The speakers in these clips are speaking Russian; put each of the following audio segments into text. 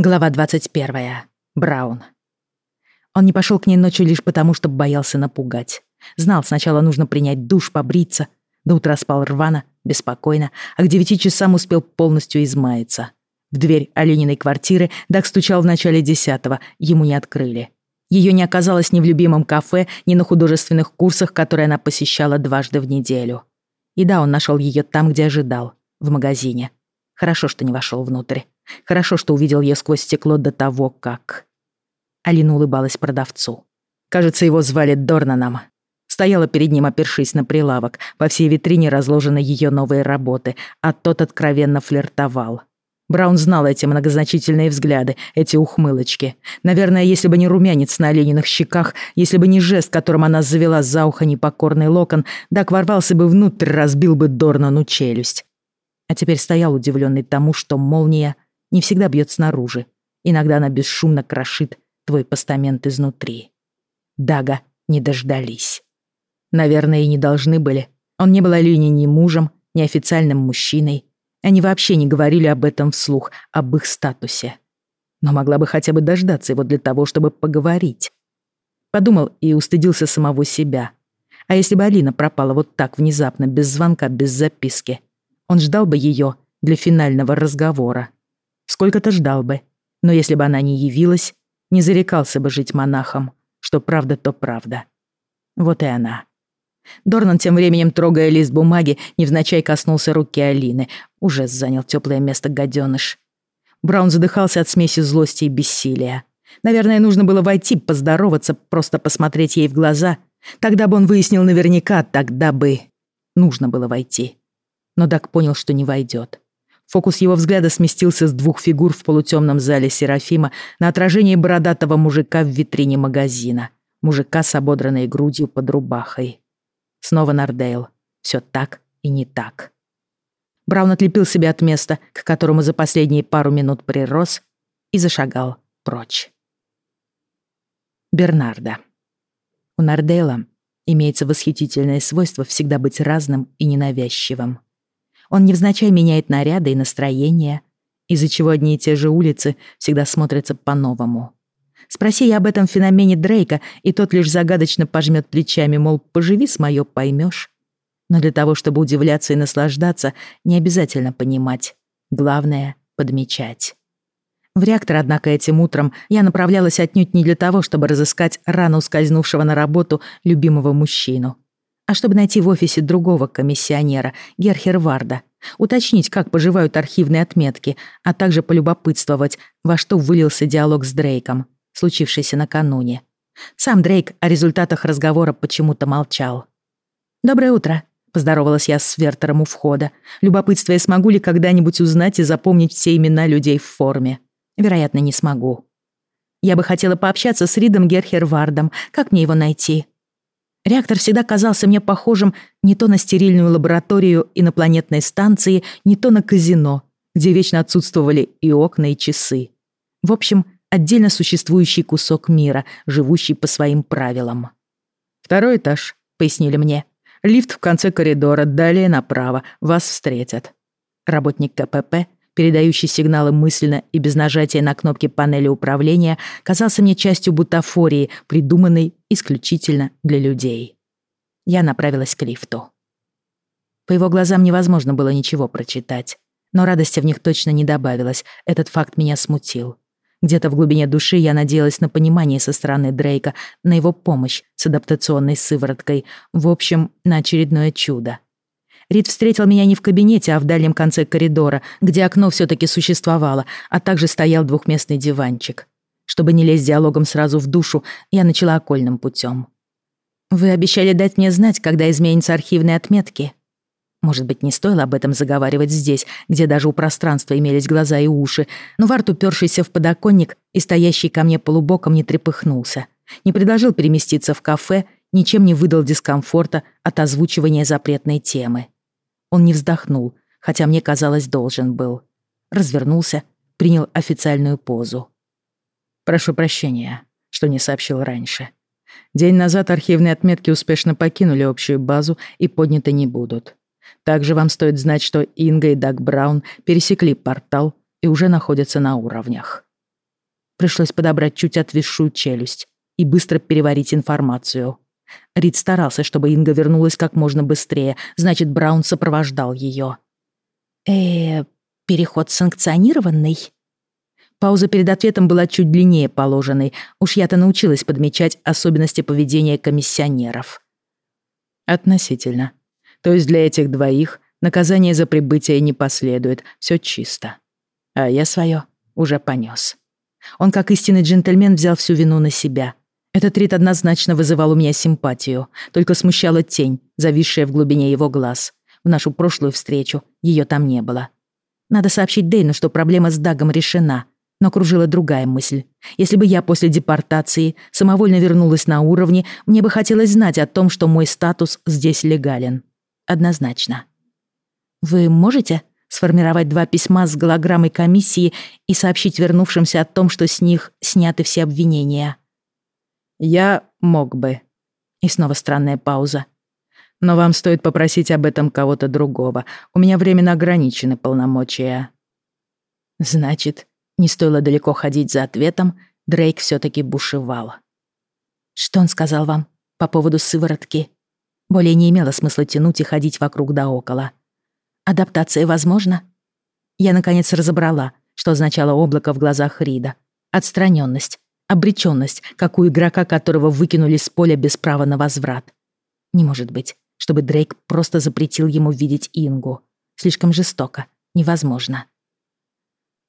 Глава 21. Браун. Он не пошел к ней ночью лишь потому, что боялся напугать. Знал, сначала нужно принять душ, побриться. До утра спал рвано, беспокойно, а к девяти часам успел полностью измаяться. В дверь Олениной квартиры Даг стучал в начале десятого, ему не открыли. Ее не оказалось ни в любимом кафе, ни на художественных курсах, которые она посещала дважды в неделю. И да, он нашел ее там, где ожидал, в магазине. Хорошо, что не вошел внутрь. Хорошо, что увидел ее сквозь стекло до того, как... Алина улыбалась продавцу. Кажется, его звали Дорнаном. Стояла перед ним, опершись на прилавок. По всей витрине разложены ее новые работы, а тот откровенно флиртовал. Браун знал эти многозначительные взгляды, эти ухмылочки. Наверное, если бы не румянец на Олениных щеках, если бы не жест, которым она завела за ухо непокорный локон, Дак ворвался бы внутрь, разбил бы Дорнану челюсть. А теперь стоял удивленный тому, что молния не всегда бьет снаружи. Иногда она бесшумно крошит твой постамент изнутри. Дага не дождались. Наверное, и не должны были. Он не был Алине ни мужем, ни официальным мужчиной. Они вообще не говорили об этом вслух, об их статусе. Но могла бы хотя бы дождаться его для того, чтобы поговорить. Подумал и устыдился самого себя. А если бы Алина пропала вот так внезапно, без звонка, без записки? Он ждал бы ее для финального разговора. Сколько-то ждал бы. Но если бы она не явилась, не зарекался бы жить монахом. Что правда, то правда. Вот и она. Дорнан тем временем, трогая лист бумаги, невзначай коснулся руки Алины. Уже занял теплое место гаденыш. Браун задыхался от смеси злости и бессилия. Наверное, нужно было войти, поздороваться, просто посмотреть ей в глаза. Тогда бы он выяснил наверняка, тогда бы... Нужно было войти. Но Дак понял, что не войдет. Фокус его взгляда сместился с двух фигур в полутемном зале Серафима на отражение бородатого мужика в витрине магазина. Мужика с ободранной грудью под рубахой. Снова Нардейл. Все так и не так. Браун отлепил себя от места, к которому за последние пару минут прирос, и зашагал прочь. Бернарда. У Нардейла имеется восхитительное свойство всегда быть разным и ненавязчивым. Он невзначай меняет наряды и настроение, из-за чего одни и те же улицы всегда смотрятся по-новому. Спроси я об этом феномене Дрейка, и тот лишь загадочно пожмет плечами, мол, поживи с моё, поймёшь. Но для того, чтобы удивляться и наслаждаться, не обязательно понимать. Главное — подмечать. В реактор, однако, этим утром я направлялась отнюдь не для того, чтобы разыскать рано ускользнувшего на работу любимого мужчину а чтобы найти в офисе другого комиссионера, Герхерварда, уточнить, как поживают архивные отметки, а также полюбопытствовать, во что вылился диалог с Дрейком, случившийся накануне. Сам Дрейк о результатах разговора почему-то молчал. «Доброе утро», — поздоровалась я с Вертером у входа, любопытствуя, смогу ли когда-нибудь узнать и запомнить все имена людей в форме. Вероятно, не смогу. Я бы хотела пообщаться с Ридом Герхервардом. Как мне его найти?» Реактор всегда казался мне похожим не то на стерильную лабораторию инопланетной станции, не то на казино, где вечно отсутствовали и окна, и часы. В общем, отдельно существующий кусок мира, живущий по своим правилам. «Второй этаж», — пояснили мне. «Лифт в конце коридора, далее направо. Вас встретят». Работник КПП передающий сигналы мысленно и без нажатия на кнопки панели управления, казался мне частью бутафории, придуманной исключительно для людей. Я направилась к лифту. По его глазам невозможно было ничего прочитать. Но радости в них точно не добавилось, этот факт меня смутил. Где-то в глубине души я надеялась на понимание со стороны Дрейка, на его помощь с адаптационной сывороткой, в общем, на очередное чудо. Рид встретил меня не в кабинете, а в дальнем конце коридора, где окно все-таки существовало, а также стоял двухместный диванчик. Чтобы не лезть диалогом сразу в душу, я начала окольным путем. «Вы обещали дать мне знать, когда изменятся архивные отметки?» Может быть, не стоило об этом заговаривать здесь, где даже у пространства имелись глаза и уши, но Варт, упершийся в подоконник и стоящий ко мне полубоком, не трепыхнулся. Не предложил переместиться в кафе, ничем не выдал дискомфорта от озвучивания запретной темы. Он не вздохнул, хотя мне казалось, должен был. Развернулся, принял официальную позу. «Прошу прощения, что не сообщил раньше. День назад архивные отметки успешно покинули общую базу и подняты не будут. Также вам стоит знать, что Инга и Даг Браун пересекли портал и уже находятся на уровнях. Пришлось подобрать чуть отвисшую челюсть и быстро переварить информацию. Рид старался, чтобы Инга вернулась как можно быстрее, значит, Браун сопровождал ее. э переход санкционированный?» Пауза перед ответом была чуть длиннее положенной. Уж я-то научилась подмечать особенности поведения комиссионеров. Относительно. То есть для этих двоих наказание за прибытие не последует. Все чисто. А я свое уже понес. Он, как истинный джентльмен, взял всю вину на себя. Этот рит однозначно вызывал у меня симпатию, только смущала тень, зависшая в глубине его глаз. В нашу прошлую встречу ее там не было. Надо сообщить Дейну, что проблема с Дагом решена — но кружила другая мысль. Если бы я после депортации самовольно вернулась на уровне, мне бы хотелось знать о том, что мой статус здесь легален. Однозначно. Вы можете сформировать два письма с голограммой комиссии и сообщить вернувшимся о том, что с них сняты все обвинения? Я мог бы. И снова странная пауза. Но вам стоит попросить об этом кого-то другого. У меня временно ограничены полномочия. Значит, не стоило далеко ходить за ответом, Дрейк все-таки бушевал. «Что он сказал вам по поводу сыворотки?» Более не имело смысла тянуть и ходить вокруг да около. «Адаптация возможна?» Я, наконец, разобрала, что означало облако в глазах Рида. Отстраненность, обреченность, как у игрока, которого выкинули с поля без права на возврат. Не может быть, чтобы Дрейк просто запретил ему видеть Ингу. Слишком жестоко, невозможно.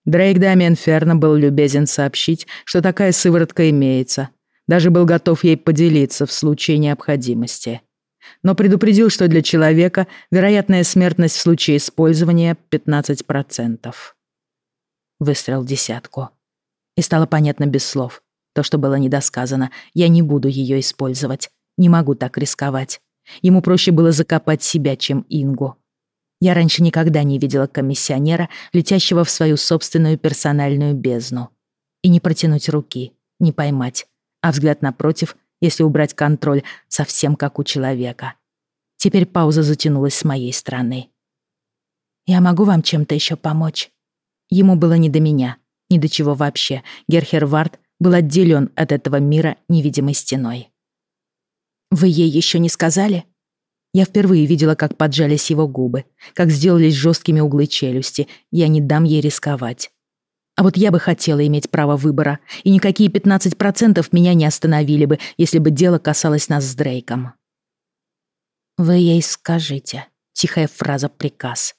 Дрейк Дамиен Ферна был любезен сообщить, что такая сыворотка имеется. Даже был готов ей поделиться в случае необходимости. Но предупредил, что для человека вероятная смертность в случае использования 15%. Выстрел десятку. И стало понятно без слов. То, что было недосказано. Я не буду ее использовать. Не могу так рисковать. Ему проще было закопать себя, чем Ингу. Я раньше никогда не видела комиссионера, летящего в свою собственную персональную бездну. И не протянуть руки, не поймать, а взгляд напротив, если убрать контроль, совсем как у человека. Теперь пауза затянулась с моей стороны. «Я могу вам чем-то еще помочь?» Ему было не до меня, ни до чего вообще. Герхервард был отделен от этого мира невидимой стеной. «Вы ей еще не сказали?» Я впервые видела, как поджались его губы, как сделались жесткими углы челюсти. Я не дам ей рисковать. А вот я бы хотела иметь право выбора, и никакие 15% меня не остановили бы, если бы дело касалось нас с Дрейком. «Вы ей скажите», — тихая фраза «приказ».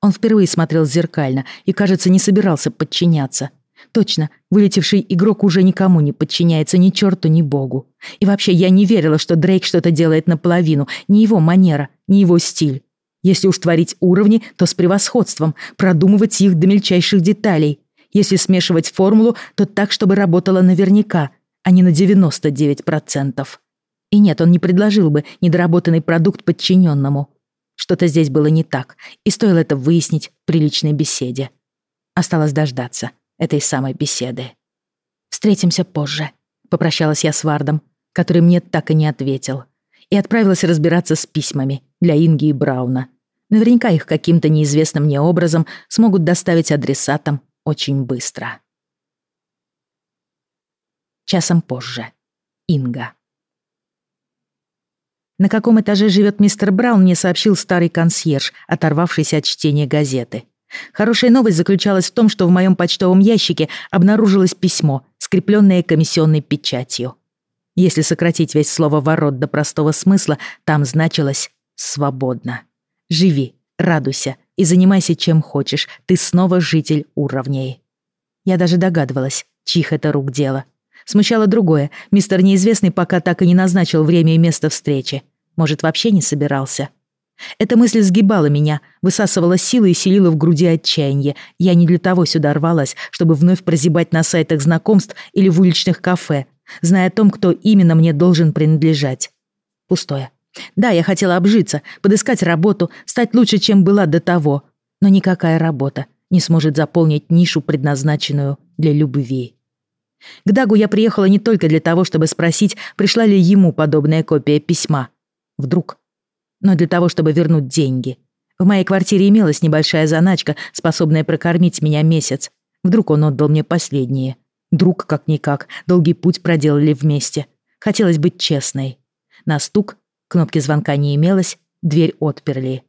Он впервые смотрел зеркально и, кажется, не собирался подчиняться, Точно, вылетевший игрок уже никому не подчиняется ни черту, ни богу. И вообще, я не верила, что Дрейк что-то делает наполовину. Ни его манера, ни его стиль. Если уж творить уровни, то с превосходством, продумывать их до мельчайших деталей. Если смешивать формулу, то так, чтобы работала наверняка, а не на 99%. И нет, он не предложил бы недоработанный продукт подчиненному. Что-то здесь было не так, и стоило это выяснить при личной беседе. Осталось дождаться этой самой беседы. «Встретимся позже», — попрощалась я с Вардом, который мне так и не ответил, и отправилась разбираться с письмами для Инги и Брауна. Наверняка их каким-то неизвестным мне образом смогут доставить адресатам очень быстро. Часом позже. Инга. На каком этаже живет мистер Браун, мне сообщил старый консьерж, оторвавшийся от чтения газеты. Хорошая новость заключалась в том, что в моем почтовом ящике обнаружилось письмо, скрепленное комиссионной печатью. Если сократить весь слово «ворот» до простого смысла, там значилось «свободно». Живи, радуйся и занимайся чем хочешь, ты снова житель уровней. Я даже догадывалась, чьих это рук дело. Смущало другое, мистер Неизвестный пока так и не назначил время и место встречи. Может, вообще не собирался. Эта мысль сгибала меня, высасывала силы и селила в груди отчаяние. Я не для того сюда рвалась, чтобы вновь прозябать на сайтах знакомств или в уличных кафе, зная о том, кто именно мне должен принадлежать. Пустое. Да, я хотела обжиться, подыскать работу, стать лучше, чем была до того. Но никакая работа не сможет заполнить нишу, предназначенную для любви. К Дагу я приехала не только для того, чтобы спросить, пришла ли ему подобная копия письма. Вдруг но для того, чтобы вернуть деньги. В моей квартире имелась небольшая заначка, способная прокормить меня месяц. Вдруг он отдал мне последние. Друг как-никак, долгий путь проделали вместе. Хотелось быть честной. На стук, кнопки звонка не имелось, дверь отперли.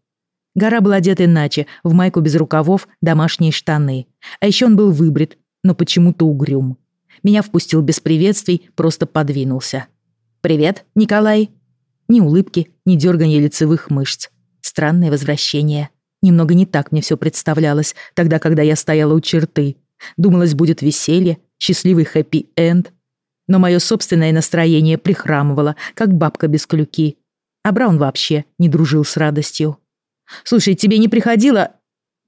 Гора был одет иначе, в майку без рукавов, домашние штаны. А еще он был выбрит, но почему-то угрюм. Меня впустил без приветствий, просто подвинулся. «Привет, Николай!» Ни улыбки, ни дёрганья лицевых мышц. Странное возвращение. Немного не так мне все представлялось, тогда, когда я стояла у черты. Думалось, будет веселье, счастливый хэппи-энд. Но мое собственное настроение прихрамывало, как бабка без клюки. А Браун вообще не дружил с радостью. «Слушай, тебе не приходило...»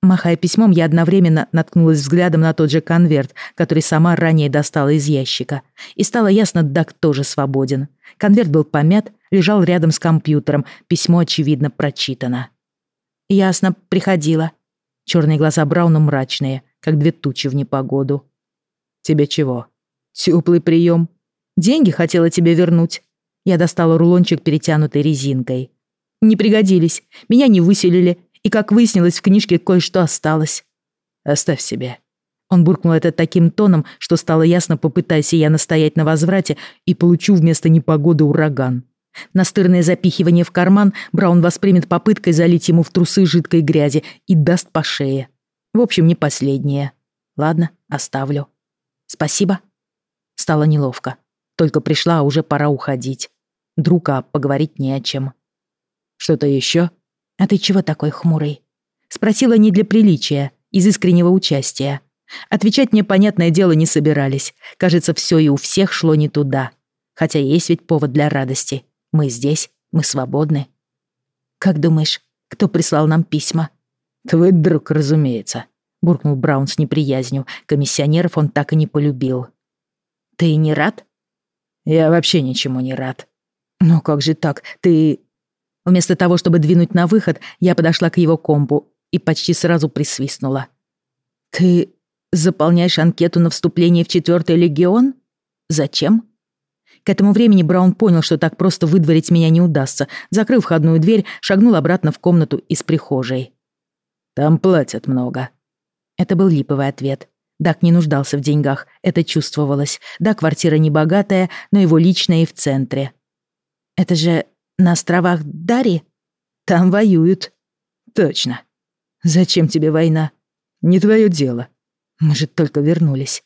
Махая письмом, я одновременно наткнулась взглядом на тот же конверт, который сама ранее достала из ящика. И стало ясно, Дак тоже свободен. Конверт был помят, лежал рядом с компьютером, письмо, очевидно, прочитано. «Ясно, приходила». Черные глаза Брауна мрачные, как две тучи в непогоду. «Тебе чего?» «Теплый прием. Деньги хотела тебе вернуть». Я достала рулончик, перетянутый резинкой. «Не пригодились. Меня не выселили. И, как выяснилось, в книжке кое-что осталось». «Оставь себе». Он буркнул это таким тоном, что стало ясно, попытайся я настоять на возврате и получу вместо непогоды ураган. Настырное запихивание в карман Браун воспримет попыткой залить ему в трусы жидкой грязи и даст по шее. В общем, не последнее. Ладно, оставлю. Спасибо. Стало неловко. Только пришла, а уже пора уходить. Друг, а поговорить не о чем. Что-то еще? А ты чего такой хмурый? Спросила не для приличия, из искреннего участия. Отвечать мне, понятное дело, не собирались. Кажется, все и у всех шло не туда. Хотя есть ведь повод для радости. Мы здесь, мы свободны. Как думаешь, кто прислал нам письма? Твой друг, разумеется, буркнул Браун с неприязнью. Комиссионеров он так и не полюбил. Ты не рад? Я вообще ничему не рад. Ну как же так? Ты... Вместо того, чтобы двинуть на выход, я подошла к его компу и почти сразу присвистнула. Ты заполняешь анкету на вступление в четвертый легион? Зачем? К этому времени Браун понял, что так просто выдворить меня не удастся. Закрыв входную дверь, шагнул обратно в комнату из прихожей. «Там платят много». Это был липовый ответ. Дак не нуждался в деньгах, это чувствовалось. Да, квартира не богатая, но его личная и в центре. «Это же на островах Дари? Там воюют». «Точно. Зачем тебе война? Не твое дело. Мы же только вернулись».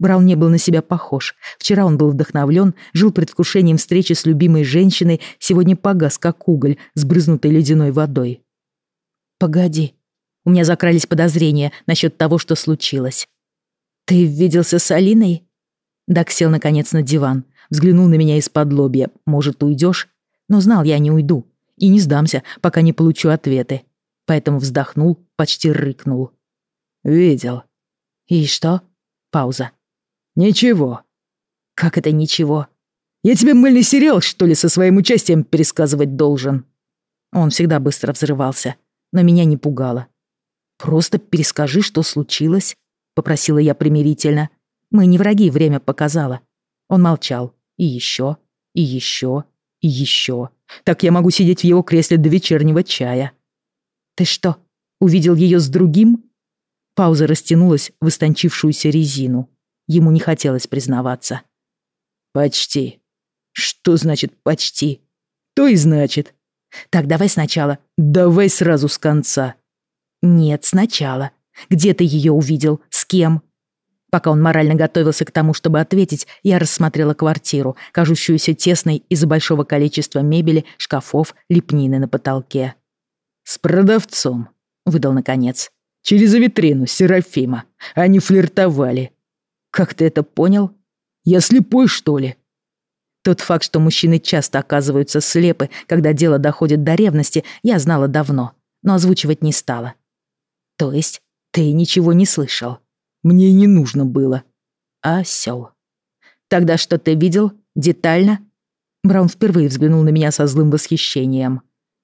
Браун не был на себя похож. Вчера он был вдохновлен, жил предвкушением встречи с любимой женщиной, сегодня погас, как уголь, сбрызнутый ледяной водой. «Погоди». У меня закрались подозрения насчет того, что случилось. «Ты виделся с Алиной?» Дак сел, наконец, на диван, взглянул на меня из-под лобья. «Может, уйдешь?» Но знал я, не уйду. И не сдамся, пока не получу ответы. Поэтому вздохнул, почти рыкнул. «Видел». «И что?» Пауза. «Ничего». «Как это ничего?» «Я тебе мыльный сериал, что ли, со своим участием пересказывать должен?» Он всегда быстро взрывался, но меня не пугало. «Просто перескажи, что случилось», — попросила я примирительно. «Мы не враги, время показало». Он молчал. И еще, и еще, и еще. Так я могу сидеть в его кресле до вечернего чая. «Ты что, увидел ее с другим?» Пауза растянулась в истончившуюся резину. Ему не хотелось признаваться. «Почти». «Что значит «почти»?» «То и значит». «Так, давай сначала». «Давай сразу с конца». «Нет, сначала. Где ты ее увидел? С кем?» Пока он морально готовился к тому, чтобы ответить, я рассмотрела квартиру, кажущуюся тесной из-за большого количества мебели, шкафов, лепнины на потолке. «С продавцом», — выдал наконец. «Через витрину Серафима. Они флиртовали. Как ты это понял? Я слепой, что ли? Тот факт, что мужчины часто оказываются слепы, когда дело доходит до ревности, я знала давно, но озвучивать не стала. То есть ты ничего не слышал? Мне и не нужно было. Осёл. Тогда что ты видел? Детально? Браун впервые взглянул на меня со злым восхищением.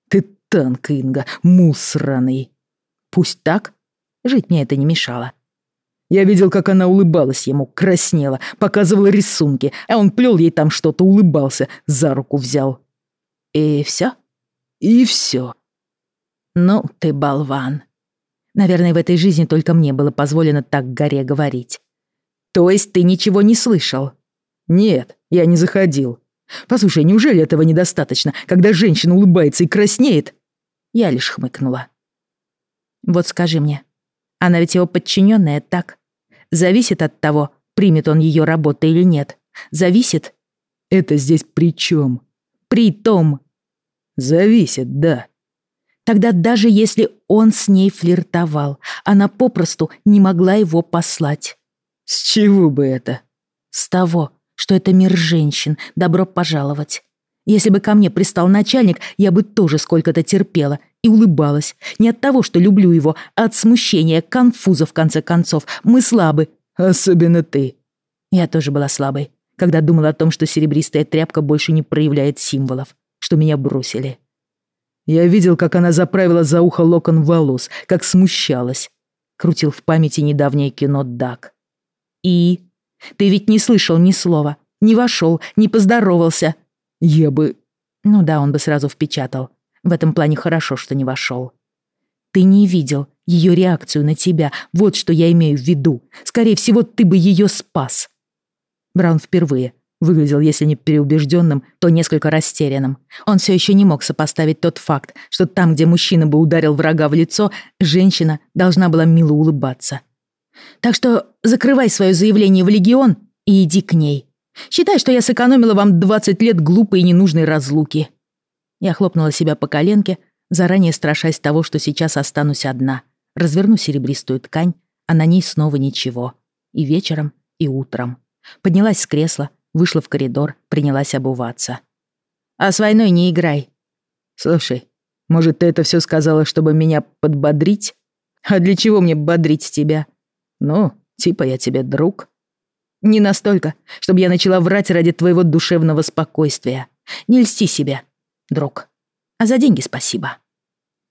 Ты танк, Инга, мул сраный. Пусть так. Жить мне это не мешало. Я видел, как она улыбалась ему, краснела, показывала рисунки, а он плел ей там что-то, улыбался, за руку взял. И все? И все. Ну, ты болван. Наверное, в этой жизни только мне было позволено так горе говорить. То есть ты ничего не слышал? Нет, я не заходил. Послушай, неужели этого недостаточно, когда женщина улыбается и краснеет? Я лишь хмыкнула. Вот скажи мне, она ведь его подчиненная, так? Зависит от того, примет он ее работу или нет. Зависит? Это здесь при чем? При том. Зависит, да. Тогда даже если он с ней флиртовал, она попросту не могла его послать. С чего бы это? С того, что это мир женщин, добро пожаловать. Если бы ко мне пристал начальник, я бы тоже сколько-то терпела и улыбалась. Не от того, что люблю его, а от смущения, конфуза, в конце концов. Мы слабы. Особенно ты. Я тоже была слабой, когда думала о том, что серебристая тряпка больше не проявляет символов, что меня бросили. Я видел, как она заправила за ухо локон волос, как смущалась. Крутил в памяти недавнее кино Дак. И? Ты ведь не слышал ни слова, не вошел, не поздоровался. Я бы... Ну да, он бы сразу впечатал. В этом плане хорошо, что не вошел. Ты не видел ее реакцию на тебя. Вот что я имею в виду. Скорее всего, ты бы ее спас. Браун впервые выглядел, если не переубежденным, то несколько растерянным. Он все еще не мог сопоставить тот факт, что там, где мужчина бы ударил врага в лицо, женщина должна была мило улыбаться. Так что закрывай свое заявление в Легион и иди к ней. Считай, что я сэкономила вам 20 лет глупой и ненужной разлуки». Я хлопнула себя по коленке, заранее страшась того, что сейчас останусь одна. Разверну серебристую ткань, а на ней снова ничего. И вечером, и утром. Поднялась с кресла, вышла в коридор, принялась обуваться. «А с войной не играй». «Слушай, может, ты это все сказала, чтобы меня подбодрить? А для чего мне бодрить тебя? Ну, типа я тебе друг». Не настолько, чтобы я начала врать ради твоего душевного спокойствия. Не льсти себе, друг. А за деньги спасибо».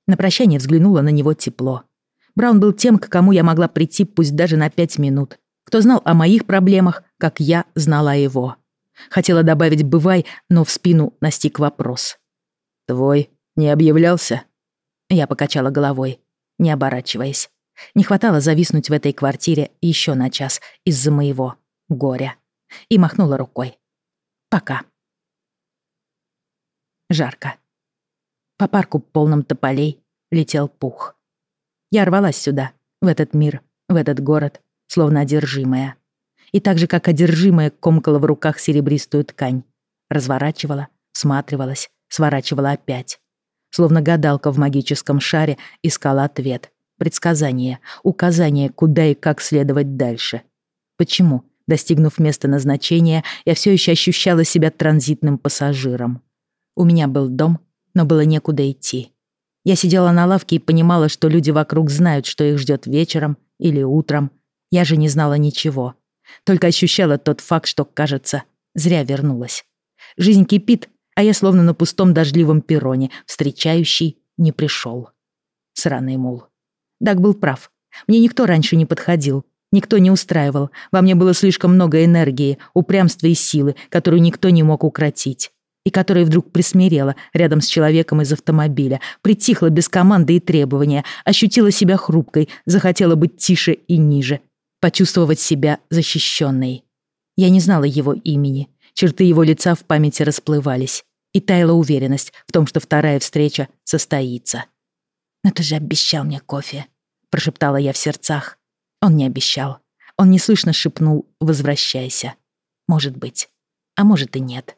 На прощание взглянула на него тепло. Браун был тем, к кому я могла прийти, пусть даже на пять минут. Кто знал о моих проблемах, как я знала его. Хотела добавить «бывай», но в спину настиг вопрос. «Твой не объявлялся?» Я покачала головой, не оборачиваясь. Не хватало зависнуть в этой квартире еще на час из-за моего горя. И махнула рукой. Пока. Жарко. По парку полном тополей летел пух. Я рвалась сюда, в этот мир, в этот город, словно одержимая. И так же, как одержимая, комкала в руках серебристую ткань. Разворачивала, всматривалась, сворачивала опять. Словно гадалка в магическом шаре искала ответ, предсказание, указание, куда и как следовать дальше. Почему, достигнув места назначения, я все еще ощущала себя транзитным пассажиром. У меня был дом, но было некуда идти. Я сидела на лавке и понимала, что люди вокруг знают, что их ждет вечером или утром. Я же не знала ничего. Только ощущала тот факт, что, кажется, зря вернулась. Жизнь кипит, а я словно на пустом дождливом перроне, встречающий не пришел. Сраный мул. Даг был прав. Мне никто раньше не подходил, никто не устраивал. Во мне было слишком много энергии, упрямства и силы, которую никто не мог укротить и которая вдруг присмирела рядом с человеком из автомобиля, притихла без команды и требования, ощутила себя хрупкой, захотела быть тише и ниже, почувствовать себя защищенной. Я не знала его имени, черты его лица в памяти расплывались, и таяла уверенность в том, что вторая встреча состоится. «Но ты же обещал мне кофе», — прошептала я в сердцах. Он не обещал. Он неслышно шепнул «возвращайся». Может быть, а может и нет.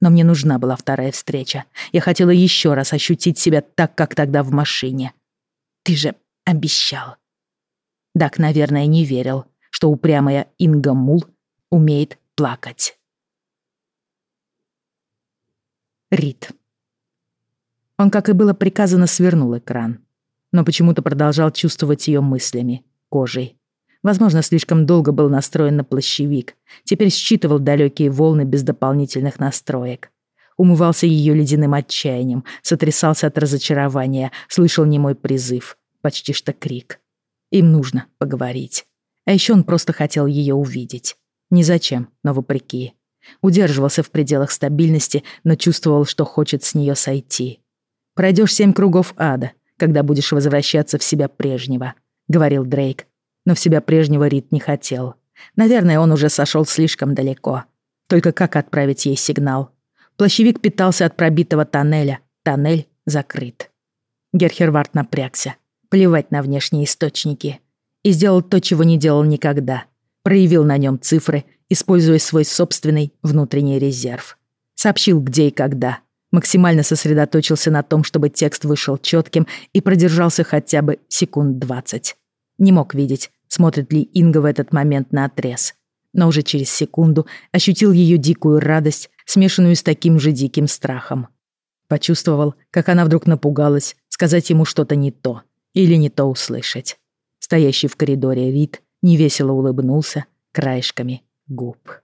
Но мне нужна была вторая встреча. Я хотела еще раз ощутить себя так, как тогда в машине. Ты же обещал. Дак, наверное, не верил, что упрямая Инга Мул умеет плакать. Рид. Он, как и было приказано, свернул экран, но почему-то продолжал чувствовать ее мыслями, кожей. Возможно, слишком долго был настроен на плащевик. Теперь считывал далекие волны без дополнительных настроек. Умывался ее ледяным отчаянием, сотрясался от разочарования, слышал немой призыв, почти что крик. Им нужно поговорить. А еще он просто хотел ее увидеть. Ни зачем, но вопреки. Удерживался в пределах стабильности, но чувствовал, что хочет с нее сойти. «Пройдешь семь кругов ада, когда будешь возвращаться в себя прежнего», — говорил Дрейк, но в себя прежнего Рид не хотел. Наверное, он уже сошел слишком далеко. Только как отправить ей сигнал? Плащевик питался от пробитого тоннеля. Тоннель закрыт. Герхервард напрягся. Плевать на внешние источники. И сделал то, чего не делал никогда. Проявил на нем цифры, используя свой собственный внутренний резерв. Сообщил, где и когда. Максимально сосредоточился на том, чтобы текст вышел четким и продержался хотя бы секунд двадцать. Не мог видеть, смотрит ли Инга в этот момент на отрез. Но уже через секунду ощутил ее дикую радость, смешанную с таким же диким страхом. Почувствовал, как она вдруг напугалась сказать ему что-то не то или не то услышать. Стоящий в коридоре Рид невесело улыбнулся краешками губ.